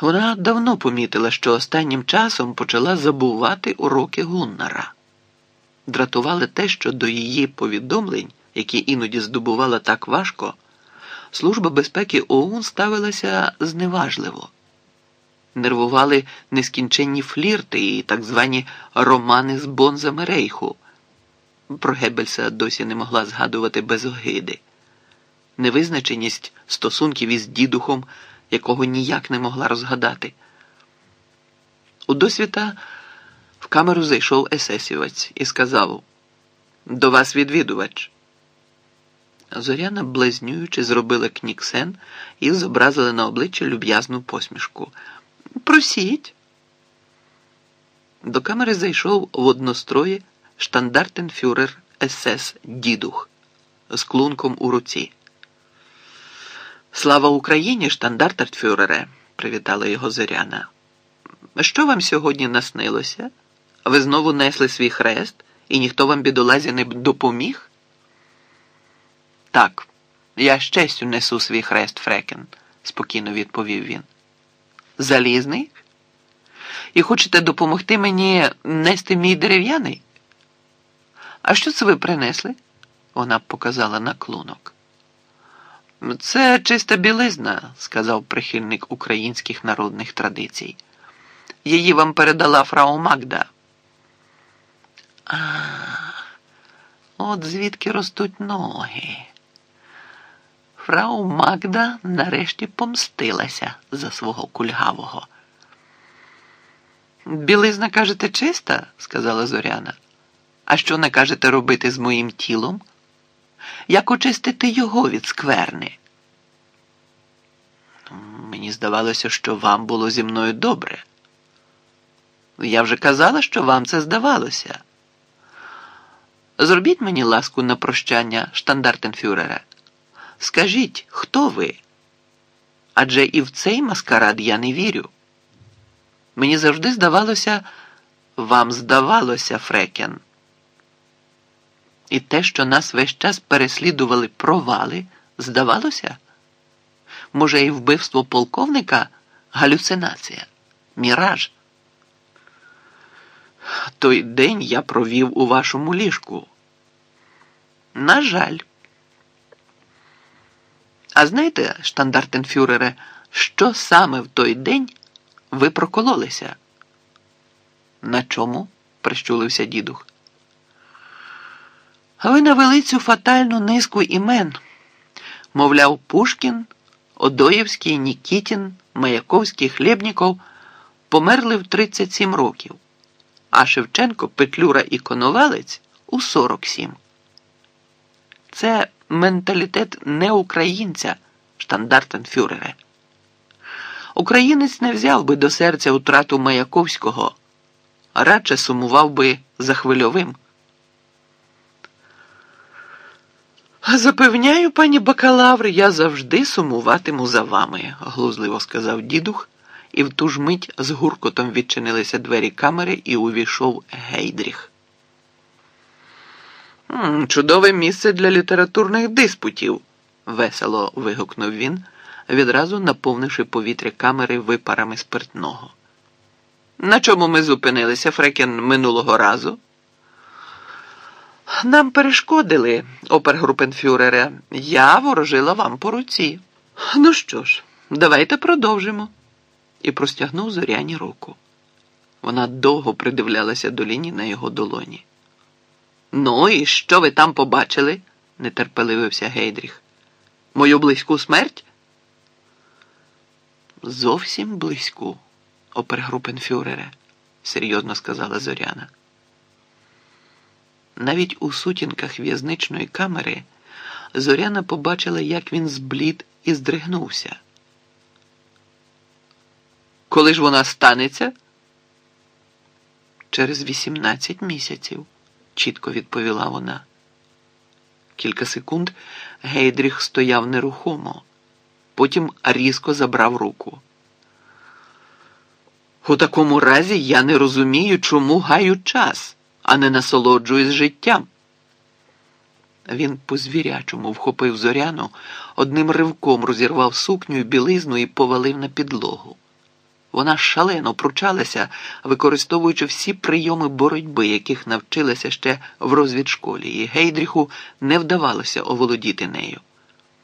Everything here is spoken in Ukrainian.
Вона давно помітила, що останнім часом почала забувати уроки Гуннара. Дратували те, що до її повідомлень, які іноді здобувала так важко, Служба безпеки ОУН ставилася зневажливо. Нервували нескінченні флірти і так звані романи з бонзами рейху. Про Геббельса досі не могла згадувати без огиди, невизначеність стосунків із дідухом, якого ніяк не могла розгадати. У досвіта в камеру зайшов есесівець і сказав: До вас відвідувач. Зоряна, блазнюючи, зробила кніксен і зобразила на обличчі люб'язну посмішку. Просіть. До камери зайшов в однострої штандартенфюрер СС Дідух з клунком у руці. Слава Україні, штандартенфюрере, привітала його Зоряна. Що вам сьогодні наснилося? Ви знову несли свій хрест, і ніхто вам бідолазі не допоміг? Так, я з честю несу свій хрест Фрекен, спокійно відповів він. Залізний? І хочете допомогти мені нести мій дерев'яний? А що це ви принесли? Вона показала на клунок. Це чиста білизна, сказав прихильник українських народних традицій. Її вам передала фрау Магда. А, от звідки ростуть ноги. Фрау Магда нарешті помстилася за свого кульгавого. Білизна, кажете, чиста? сказала Зоряна. А що не кажете робити з моїм тілом? Як очистити його від скверни? Мені здавалося, що вам було зі мною добре. Я вже казала, що вам це здавалося. Зробіть мені ласку на прощання, штандартенфюрере. Скажіть, хто ви? Адже і в цей маскарад я не вірю. Мені завжди здавалося, вам здавалося, Фрекен. І те, що нас весь час переслідували провали, здавалося? Може, і вбивство полковника галюцинація, міраж. Той день я провів у вашому ліжку. На жаль. А знаєте, штандартенфюрере, що саме в той день ви прокололися? На чому? прищулився дідух. А ви навели цю фатальну низку імен, мовляв, Пушкін, Одоєвський, Нікітін, Маяковський, Хлєбніков померли в 37 років, а Шевченко, Петлюра і Коновалець у 47. Це менталітет не українця, штандартенфюрере. Українець не взяв би до серця утрату Маяковського, радше сумував би за хвильовим. Запевняю, пані бакалавр, я завжди сумуватиму за вами, глузливо сказав дідух, і в ту ж мить з гуркотом відчинилися двері камери і увійшов Гейдріх. Чудове місце для літературних диспутів, весело вигукнув він, відразу наповнивши повітря камери випарами спиртного. На чому ми зупинилися, Фрекен, минулого разу? Нам перешкодили, опергрупенфюрере. Я ворожила вам по руці. Ну що ж, давайте продовжимо. І простягнув зоряні руку. Вона довго придивлялася до лінії на його долоні. Ну, і що ви там побачили? нетерпеливився Гейдріх. Мою близьку смерть? Зовсім близьку, опергрупенфюрере, серйозно сказала Зоряна. Навіть у сутінках в'язничної камери Зоряна побачила, як він зблід і здригнувся. Коли ж вона станеться? Через 18 місяців чітко відповіла вона. Кілька секунд Гейдріх стояв нерухомо, потім різко забрав руку. У такому разі я не розумію, чому гаю час, а не насолоджуюсь життям. Він по звірячому вхопив зоряну, одним ривком розірвав сукню і білизну і повалив на підлогу. Вона шалено пручалася, використовуючи всі прийоми боротьби, яких навчилася ще в розвідшколі, і Гейдріху не вдавалося оволодіти нею.